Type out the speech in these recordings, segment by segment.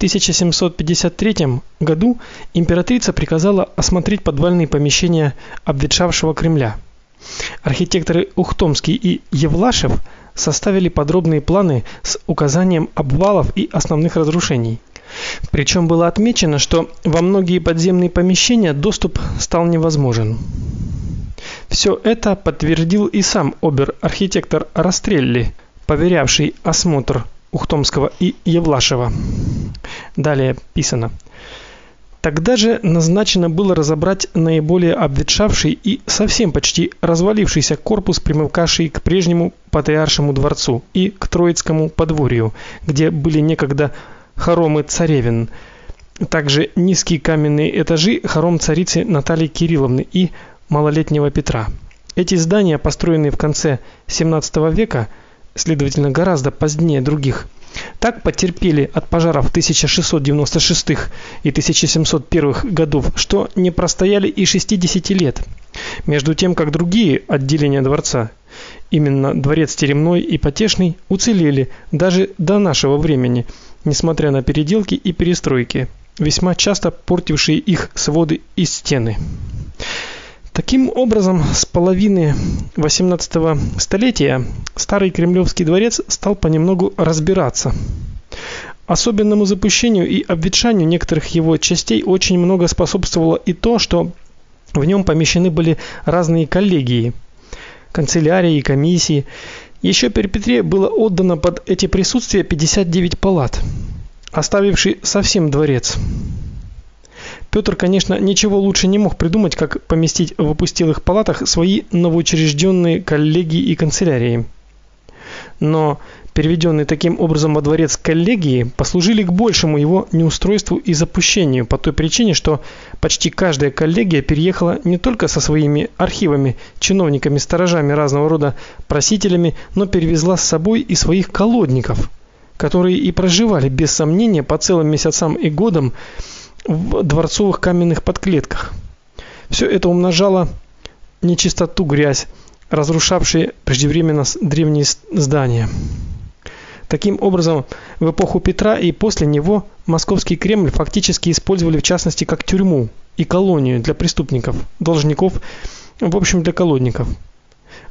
1753 году императрица приказала осмотреть подвальные помещения обветшавшего Кремля. Архитекторы Ухтомский и Евлашев составили подробные планы с указанием обвалов и основных разрушений. Причем было отмечено, что во многие подземные помещения доступ стал невозможен. Все это подтвердил и сам обер-архитектор Растрелли, поверявший осмотр Ухтомского и Евлашева. Далее писано: Тогда же назначено было разобрать наиболее обветшавший и совсем почти развалившийся корпус, примыкавший к прежнему патриаршему дворцу и к Троицкому подворью, где были некогда хоромы царевин, также низкие каменные этажи хором царицы Натальи Кирилловны и малолетнего Петра. Эти здания, построенные в конце XVII века, следовательно, гораздо позднее других, так потерпели от пожаров 1696 и 1701 годов, что не простояли и 60 лет. Между тем, как другие отделения дворца, именно дворец Теремной и Потешный, уцелели даже до нашего времени, несмотря на переделки и перестройки, весьма часто портившие их своды и стены. Таким образом, с половины XVIII столетия старый Кремлевский дворец стал понемногу разбираться. Особенному запущению и обветшанию некоторых его частей очень много способствовало и то, что в нем помещены были разные коллегии, канцелярии и комиссии. Еще при Петре было отдано под эти присутствия 59 палат, оставивший совсем дворец. Петр, конечно, ничего лучше не мог придумать, как поместить в опустелых палатах свои новоучрежденные коллегии и канцелярии. Но переведенные таким образом во дворец коллегии послужили к большему его неустройству и запущению по той причине, что почти каждая коллегия переехала не только со своими архивами, чиновниками, сторожами разного рода просителями, но перевезла с собой и своих колодников, которые и проживали без сомнения по целым месяцам и годам в дворцовых каменных подклетках. Все это умножало нечистоту, грязь, разрушавшие преждевременно древние здания. Таким образом, в эпоху Петра и после него Московский Кремль фактически использовали в частности как тюрьму и колонию для преступников, должников, в общем, для колодников.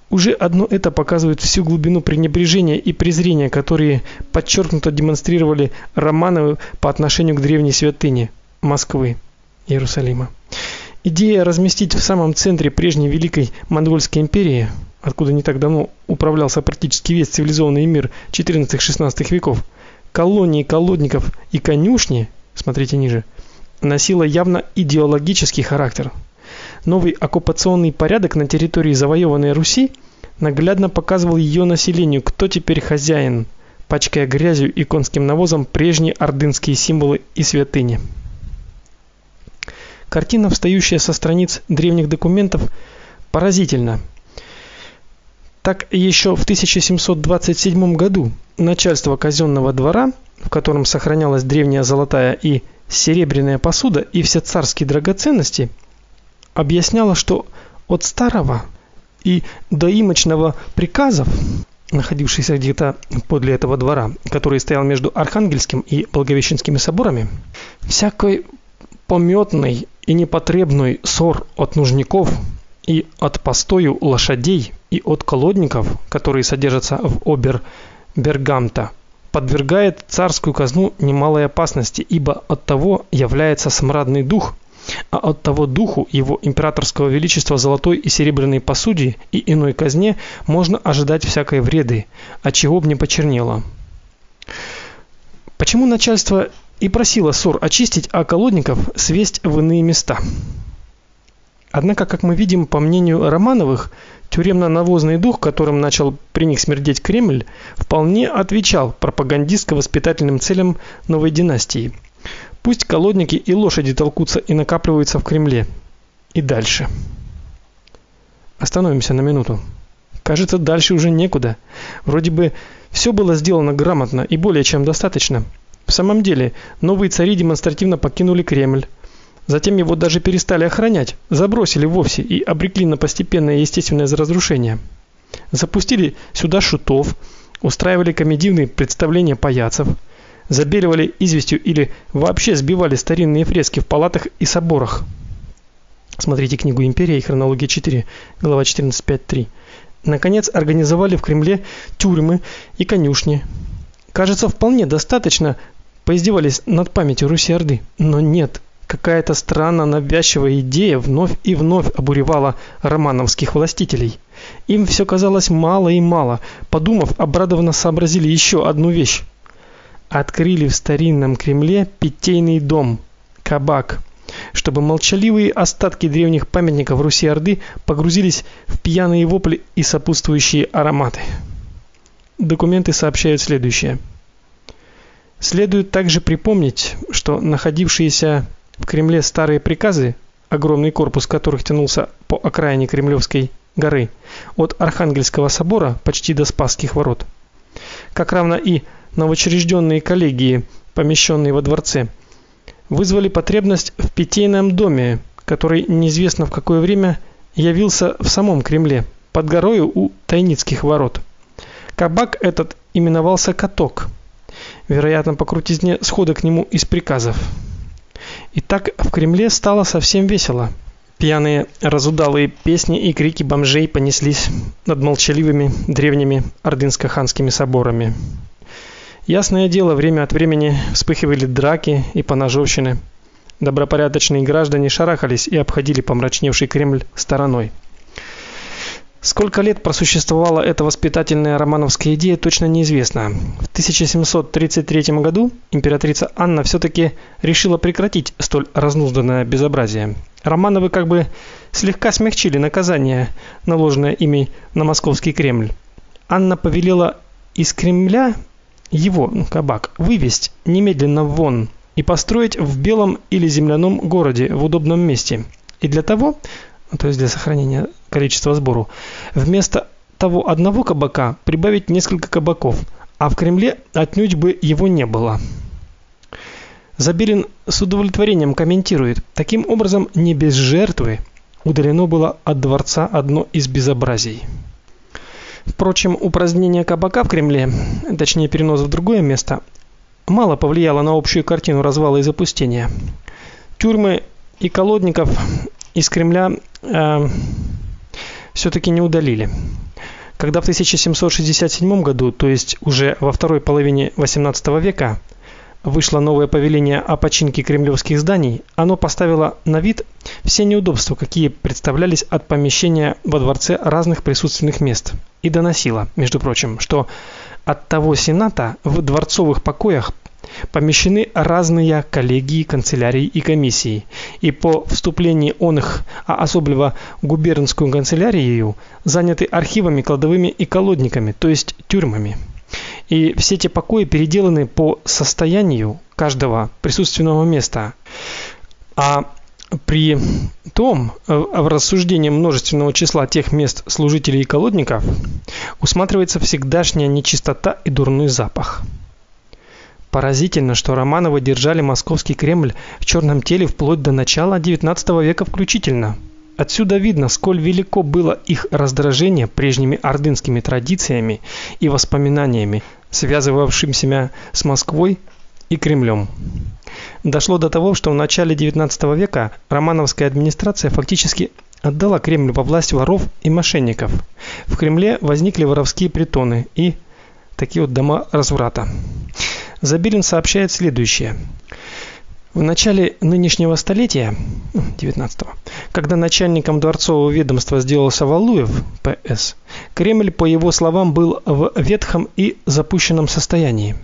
Уже одно это показывает всю глубину пренебрежения и презрения, которые подчеркнуто демонстрировали Романовы по отношению к древней святыне. Москвы, Иерусалима. Идея разместить в самом центре прежней великой монгольской империи, откуда не так давно управлялся практически весь цивилизованный мир XIV-XVI веков, колонии колодников и конюшни, смотрите ниже, носила явно идеологический характер. Новый оккупационный порядок на территории завоеванной Руси наглядно показывал ее населению, кто теперь хозяин, пачкая грязью и конским навозом прежние ордынские символы и святыни. Картина, встающая со страниц древних документов, поразительна. Так еще в 1727 году начальство казенного двора, в котором сохранялась древняя золотая и серебряная посуда и все царские драгоценности, объясняло, что от старого и доимочного приказов, находившихся где-то подле этого двора, который стоял между Архангельским и Благовещенскими соборами, всякой пометный и непотребный ссор от нужников и от постою лошадей и от колодников, которые содержатся в обер Бергамта, подвергает царскую казну немалой опасности, ибо от того является смрадный дух, а от того духу его императорского величества золотой и серебряной посуде и иной казне можно ожидать всякой вреды, от чего б не почернело. Почему начальство и просила Сор очистить, а колодников свесть в иные места. Однако, как мы видим, по мнению Романовых, тюремно-навозный дух, которым начал при них смердеть Кремль, вполне отвечал пропагандистско-воспитательным целям новой династии. Пусть колодники и лошади толкутся и накапливаются в Кремле. И дальше. Остановимся на минуту. Кажется, дальше уже некуда. Вроде бы все было сделано грамотно и более чем достаточно. В самом деле, новые цари демонстративно покинули Кремль. Затем его даже перестали охранять, забросили вовсе и обрекли на постепенное естественное разрушение. Запустили сюда шутов, устраивали комедийные представления паяцев, забеливали известью или вообще сбивали старинные фрески в палатах и соборах. Смотрите книгу Империя и хронология 4, глава 14.5.3. Наконец, организовали в Кремле тюрьмы и конюшни. Кажется, вполне достаточно поиздевались над памятью Руси-Орды. Но нет, какая-то странно навязчивая идея вновь и вновь обуревала романовских властителей. Им все казалось мало и мало. Подумав, обрадованно сообразили еще одну вещь. Открыли в старинном Кремле питейный дом, кабак, чтобы молчаливые остатки древних памятников Руси-Орды погрузились в пьяные вопли и сопутствующие ароматы. Документы сообщают следующее: Следует также припомнить, что находившиеся в Кремле старые приказы, огромный корпус которых тянулся по окраине Кремлевской горы, от Архангельского собора почти до Спасских ворот, как равно и новоучрежденные коллегии, помещенные во дворце, вызвали потребность в питейном доме, который неизвестно в какое время явился в самом Кремле, под горою у Тайницких ворот. Кабак этот именовался Каток вероятно, по крутизне схода к нему из приказов. И так в Кремле стало совсем весело. Пьяные разудалые песни и крики бомжей понеслись над молчаливыми древними ордынско-ханскими соборами. Ясное дело, время от времени вспыхивали драки и поножовщины. Добропорядочные граждане шарахались и обходили помрачневший Кремль стороной. Сколько лет просуществовала эта воспитательная романовская идея, точно неизвестно. В 1733 году императрица Анна все таки решила прекратить столь разнузданное безобразие. Романовы как бы слегка смягчили наказание, наложенное ими на московский Кремль. Анна повелела из Кремля его, ну, кабак, вывести немедленно вон и построить в белом или земляном городе в удобном месте. И для того то есть для сохранения количества сбору, вместо того одного кабака прибавить несколько кабаков, а в Кремле отнюдь бы его не было. Забелин с удовлетворением комментирует: таким образом, не без жертвы удалено было от дворца одно из безобразий. Впрочем, упразднение кабака в Кремле, точнее перенос в другое место, мало повлияло на общую картину развала и запустения. Тюрьмы и колодников из Кремля э, все-таки не удалили. Когда в 1767 году, то есть уже во второй половине XVIII века, вышло новое повеление о починке кремлевских зданий, оно поставило на вид все неудобства, какие представлялись от помещения во дворце разных присутственных мест, и доносило, между прочим, что от того сената в дворцовых покоях помещены разные коллегии, канцелярии и комиссии. И по вступлении он их, а особенно губернскую канцелярию, заняты архивами, кладовыми и колодниками, то есть тюрьмами. И все эти покои переделаны по состоянию каждого присутственного места. А при том, э, в рассуждении множественного числа тех мест служителей и колодников усматривается всегдашняя нечистота и дурной запах. Поразительно, что Романовы держали московский Кремль в черном теле вплоть до начала XIX века включительно. Отсюда видно, сколь велико было их раздражение прежними ордынскими традициями и воспоминаниями, связывавшимися с Москвой и Кремлем. Дошло до того, что в начале XIX века романовская администрация фактически отдала Кремль во власть воров и мошенников. В Кремле возникли воровские притоны и такие вот дома разврата. Забелин сообщает следующее. В начале нынешнего столетия, 19-го, когда начальником дворцового ведомства сделался Валуев, ПС, Кремль, по его словам, был в ветхом и запущенном состоянии.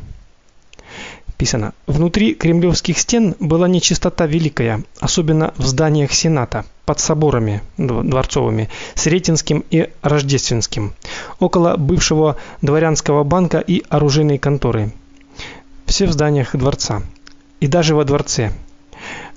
Писано: "Внутри кремлевских стен была нечистота великая, особенно в зданиях Сената, под соборами дворцовыми, Сретенским и Рождественским, около бывшего дворянского банка и оружейной конторы" все в зданиях дворца и даже во дворце.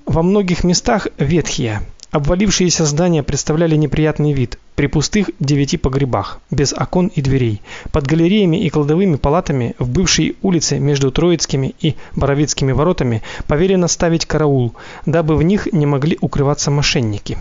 Во многих местах ветхие, обвалившиеся здания представляли неприятный вид при пустых девяти погребах, без окон и дверей, под галереями и кладовыми палатами в бывшей улице между Троицкими и Боровицкими воротами поверено ставить караул, дабы в них не могли укрываться мошенники.